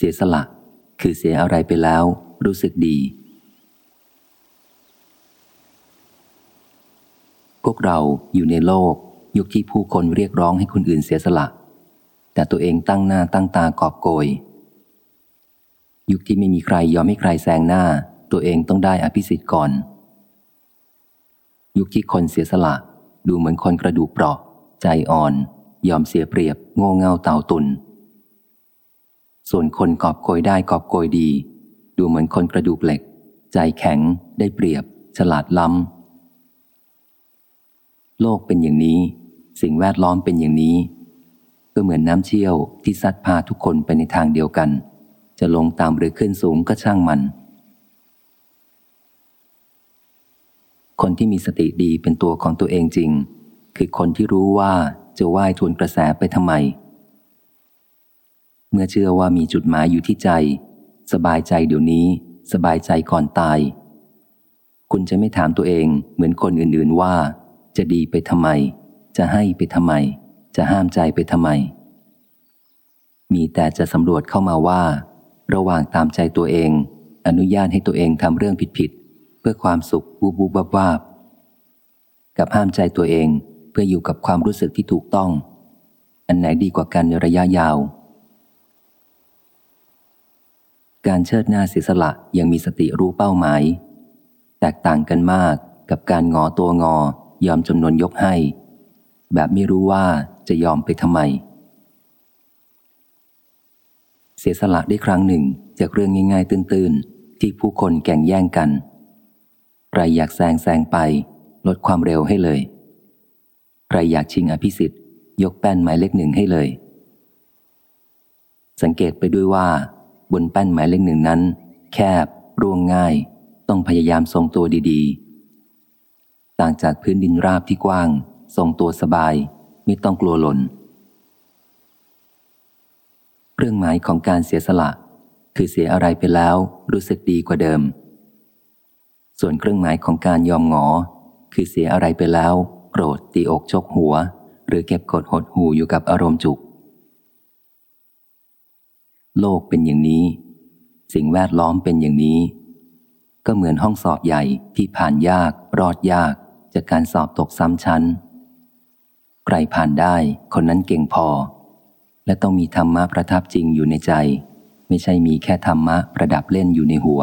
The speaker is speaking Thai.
เสียสละ คือเสียอะไรไปแล้ว รู้สึกดี พวกเราอยู่ในโลก ยุคที่ผู้คนเรียกร้องให้คนอื่นเสียสละ แต่ตัวเองตั้งหน้าตั้งตากอบโกย ยุคที่ไม่มีใครยอมให้ใครแซงหน้า ตัวเองต้องได้อภิสิทธิ์ก่อน ยุคที่คนเสียสละ ดูเหมือนคนกระดูกเปราะ ใจอ่อน ยอมเสียเปรียบ โง่เง่าเต่าตุน ส่วนคนกอบโกยได้กอบโกยดี ดูเหมือนคนกระดูกเหล็ก ใจแข็ง ได้เปรียบ ฉลาดล้ำ โลกเป็นอย่างนี้ สิ่งแวดล้อมเป็นอย่างนี้ ก็เหมือนน้ำเชี่ยวที่ซัดพาทุกคนไปในทางเดียวกัน จะลงตามหรือขึ้นสูงก็ช่างมัน คนที่มีสติดีเป็นตัวของตัวเองจริง คือคนที่รู้ว่าจะว่ายทวนกระแสไปทำไม เมื่อเชื่อว่ามีจุดหมายอยู่ที่ใจ สบายใจเดี๋ยวนี้ สบายใจก่อนตาย คุณจะไม่ถามตัวเองเหมือนคนอื่นๆว่า จะดีไปทำไม จะให้ไปทำไม จะห้ามใจไปทำไม มีแต่จะสำรวจเข้ามาว่า ระหว่างตามใจตัวเอง อนุญาตให้ตัวเองทำเรื่องผิดๆเพื่อความสุขบูบูบวาบกับห้ามใจตัวเองเพื่ออยู่กับความรู้สึกที่ถูกต้อง อันไหนดีกว่ากันในระยะยาว การเชิดหน้าเสียสละยังมีสติรู้เป้าหมาย แตกต่างกันมากกับการงอตัวงอยอมจำนวนยกให้ แบบไม่รู้ว่าจะยอมไปทำไม เสียสละได้ครั้งหนึ่งจากเรื่องง่ายๆ ตื้นๆ ที่ผู้คนแข่งแย่งกันใครอยากแซงแซงไป ลดความเร็วให้เลยใครอยากชิงอภิสิทธิ์ยกแป้นหมายเลขหนึ่งให้เลย สังเกตไปด้วยว่า บนแป้นหมายเลขหนึ่งนั้น แคบร่วงง่าย ต้องพยายามทรงตัวดีๆ ต่างจากพื้นดินราบที่กว้าง ทรงตัวสบาย ไม่ต้องกลัวหล่นเรื่องหมายของการเสียสละ คือเสียอะไรไปแล้วรู้สึกดีกว่าเดิม ส่วนเครื่องหมายของการยอมหงอ คือเสียอะไรไปแล้ว โกรธตีอกชกหัว หรือเก็บกดหดหูอยู่กับอารมณ์จุก โลกเป็นอย่างนี้ สิ่งแวดล้อมเป็นอย่างนี้ ก็เหมือนห้องสอบใหญ่ที่ผ่านยาก รอดยาก จากการสอบตกซ้ำชั้น ใครผ่านได้คนนั้นเก่งพอ และต้องมีธรรมะประทับจริงอยู่ในใจ ไม่ใช่มีแค่ธรรมะประดับเล่นอยู่ในหัว